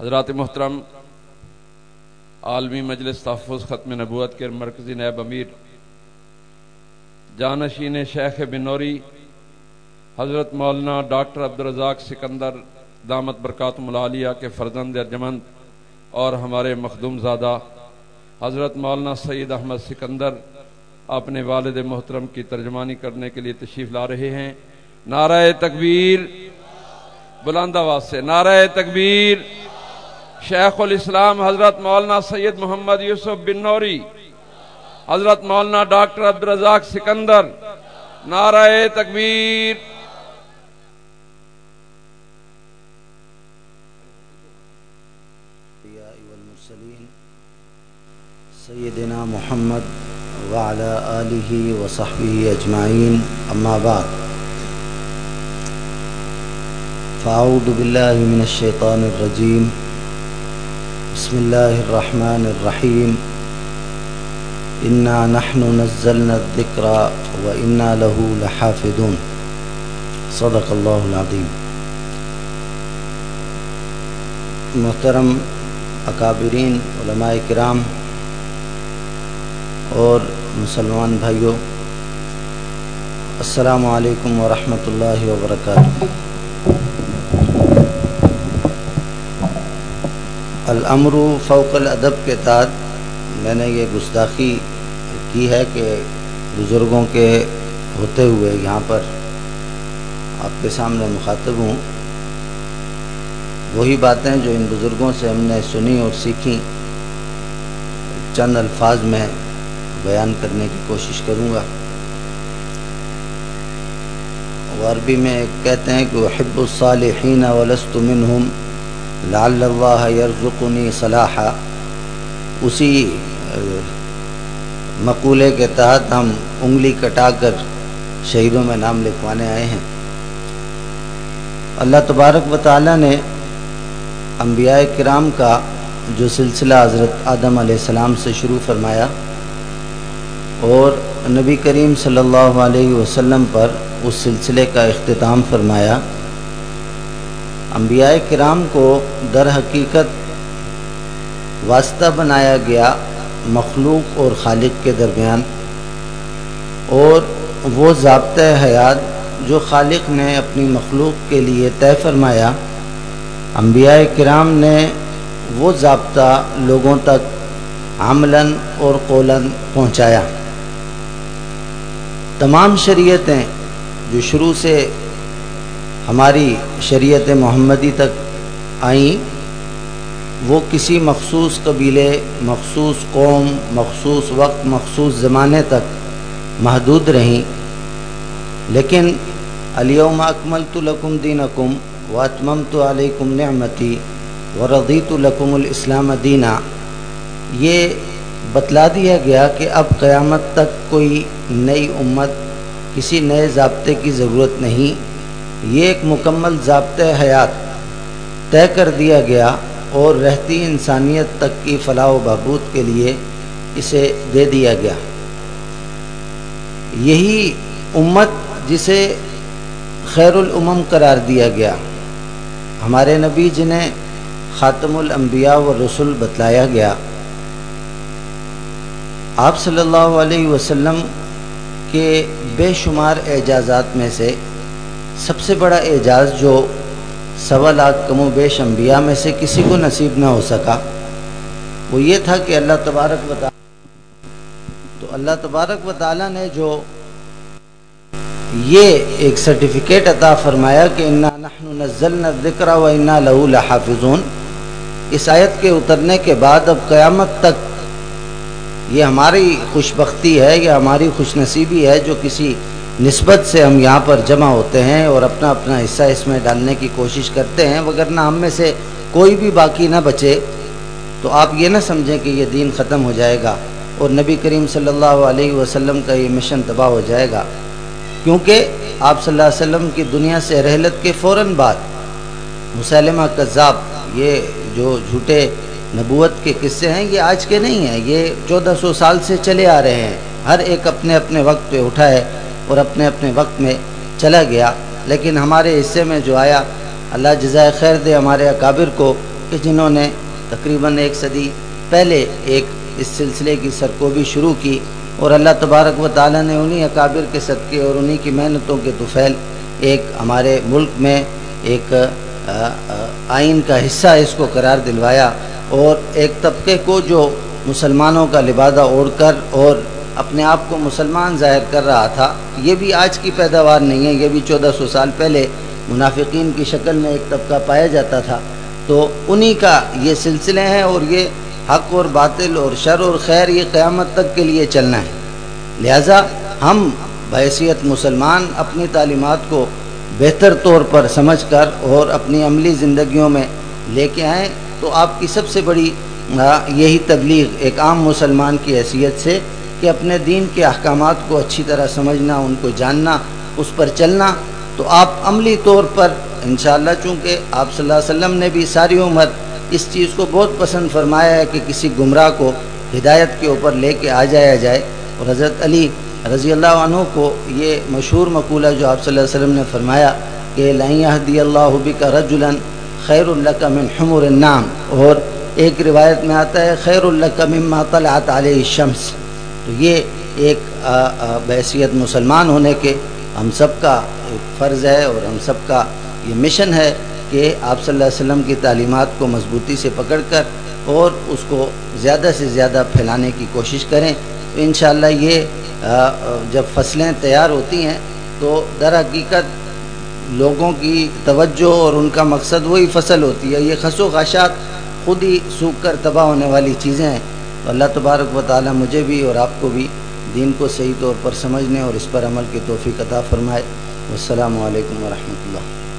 حضرات محترم، عالمی مجلس تحفظ ختم نبوت کے مرکزی نیب امیر جانشین شیخ بنوری حضرت مولانا ڈاکٹر عبدالرزاق سکندر دامت برکات ملالیہ کے فرزند ارجمند اور ہمارے مخدوم زادہ، حضرت مولانا سید احمد سکندر اپنے والد محترم کی ترجمانی کرنے کے لیے تشریف لا رہے ہیں۔ نعرہ تکبیر، بلند آواز سے، نعرہ تکبیر۔ شیخ الاسلام حضرت مولانا سید محمد یوسف بن نوری، حضرت مولانا ڈاکٹر عبدالرزاق سکندر، نعرہ تکبیر۔ سیدنا محمد وعلى آله وصحبه أجمعين أما بعد۔ فأعوذ بالله من الشيطان الرجيم بسم الله الرحمن الرحيم إنا نحن نزلنا الذكر وإنا له لحافظون۔ صدق الله العظيم محترم اکابرین، علماء کرام اور مسلمان بھائیوں السلام علیکم ورحمۃ اللہ وبرکاتہ۔ الامر فوق الادب کے تحت میں نے یہ گستاخی کی ہے کہ بزرگوں کے ہوتے ہوئے یہاں پر آپ کے سامنے مخاطب ہوں۔ وہی باتیں جو ان بزرگوں سے ہم نے سنی اور سیکھی، چند الفاظ میں بیان کرنے کی کوشش کروں گا۔ عربی میں کہتے ہیں کہ حب الصالحین ولست منہم۔ لعل اللہ یرزقنی اسی مقولے کے تحت ہم انگلی کٹا کر شہیدوں میں نام لکھوانے آئے ہیں۔ اللہ تبارک و تعالیٰ نے انبیاء کرام کا جو سلسلہ حضرت آدم علیہ السلام سے شروع فرمایا اور نبی کریم صلی اللہ علیہ وسلم پر اس سلسلے کا اختتام فرمایا۔ انبیاء کرام کو در حقیقت واسطہ بنایا گیا مخلوق اور خالق کے درمیان اور وہ ضابطۂ حیات جو خالق نے اپنی مخلوق کے لیے طے فرمایا۔ انبیاء کرام نے وہ ضابطہ لوگوں تک عملاً اور قولاً پہنچایا۔ تمام شریعتیں جو شروع سے ہماری شریعت محمدی تک آئیں، وہ کسی مخصوص قبیلے، مخصوص قوم، مخصوص وقت، مخصوص زمانے تک محدود رہیں۔ لیکن علیوم اکملت لکم دینکم واتممت علیکم نعمتی ورضیت لکم الاسلام دینہ یہ بتلا دیا گیا کہ اب قیامت تک کوئی نئی امت، کسی نئے ضابطے کی ضرورت نہیں۔ یہ ایک مکمل ضابطۂ حیات طے کر دیا گیا اور رہتی انسانیت تک کی فلاح و بہبود کے لیے اسے دے دیا گیا۔ یہی امت جسے خیر الامم قرار دیا گیا۔ ہمارے نبی جنہیں خاتم الانبیاء و رسول بتلایا گیا۔ آپ صلی اللہ علیہ وسلم کے بے شمار اعجازات میں سے سب سے بڑا اعجاز جو سوا لاکھ کم و بیش انبیاء میں سے کسی کو نصیب نہ ہو سکا، وہ یہ تھا کہ اللہ تبارک و تعالی تو اللہ تبارک و تعالیٰ نے جو یہ ایک سرٹیفکیٹ عطا فرمایا کہ انا نحن نزلنا الذکر و انا لہو لحافظون۔ اس آیت کے اترنے کے بعد اب قیامت تک یہ ہماری خوش بختی ہے یا ہماری خوش نصیبی ہے جو کسی نسبت سے ہم یہاں پر جمع ہوتے ہیں اور اپنا اپنا حصہ اس میں ڈالنے کی کوشش کرتے ہیں وگرنہ ہم میں سے کوئی بھی باقی نہ بچے۔ تو آپ یہ نہ سمجھیں کہ یہ دین ختم ہو جائے گا اور نبی کریم صلی اللہ علیہ وسلم کا یہ مشن تباہ ہو جائے گا۔ کیونکہ آپ صلی اللہ علیہ وسلم کی دنیا سے رحلت کے فوراً بعد مسلمہ کذاب، یہ جو جھوٹے نبوت کے قصے ہیں، یہ آج کے نہیں ہیں، یہ چودہ سو سال سے چلے آ رہے ہیں۔ ہر ایک اپنے اپنے وقت پہ اٹھا ہے۔ اور اپنے اپنے وقت میں چلا گیا۔ لیکن ہمارے حصے میں جو آیا، اللہ جزائے خیر دے ہمارے اکابر کو کہ جنہوں نے تقریباً ایک صدی پہلے ایک اس سلسلے کی سرکوبی شروع کی اور اللہ تبارک و تعالیٰ نے انہی اکابر کے صدقے اور انہی کی محنتوں کے توفیل ایک ہمارے ملک میں ایک آئین کا حصہ اس کو قرار دلوایا اور ایک طبقے کو جو مسلمانوں کا لبادہ اوڑھ کر اور اپنے آپ کو مسلمان ظاہر کر رہا تھا، یہ بھی آج کی پیداوار نہیں ہے، یہ بھی چودہ سو سال پہلے منافقین کی شکل میں ایک طبقہ پایا جاتا تھا۔ تو انہی کا یہ سلسلے ہیں اور یہ حق اور باطل اور شر اور خیر یہ قیامت تک کے لیے چلنا ہے۔ لہٰذا ہم بحیثیت مسلمان اپنی تعلیمات کو بہتر طور پر سمجھ کر اور اپنی عملی زندگیوں میں لے کے آئیں تو آپ کی سب سے بڑی یہی تبلیغ ایک عام مسلمان کی حیثیت سے کہ اپنے دین کے احکامات کو اچھی طرح سمجھنا، ان کو جاننا، اس پر چلنا، تو آپ عملی طور پر، انشاءاللہ چونکہ آپ صلی اللہ علیہ وسلم نے بھی ساری عمر اس چیز کو بہت پسند فرمایا ہے کہ کسی گمراہ کو ہدایت کے اوپر لے کے آ جایا جائے، اور حضرت علی رضی اللہ عنہ کو یہ مشہور مقولہ جو آپ صلی اللہ علیہ وسلم نے فرمایا کہ لہدی اللہ کا رجلا خیر اللہ من حمر النام، اور ایک روایت میں آتا ہے خیر اللہ مما طلعت علیہ الشمس۔ تو یہ ایک بحثیت مسلمان ہونے کے ہم سب کا ایک فرض ہے اور ہم سب کا یہ مشن ہے کہ آپ صلی اللہ علیہ وسلم کی تعلیمات کو مضبوطی سے پکڑ کر اور اس کو زیادہ سے زیادہ پھیلانے کی کوشش کریں۔ تو انشاءاللہ یہ جب فصلیں تیار ہوتی ہیں تو در حقیقت لوگوں کی توجہ اور ان کا مقصد وہی فصل ہوتی ہے۔ یہ خس و خاشات خود ہی سوکھ کر تباہ ہونے والی چیزیں ہیں۔ تو اللہ تبارک و تعالی مجھے بھی اور آپ کو بھی دین کو صحیح طور پر سمجھنے اور اس پر عمل کی توفیق عطا فرمائے۔ السلام علیکم ورحمۃ اللہ۔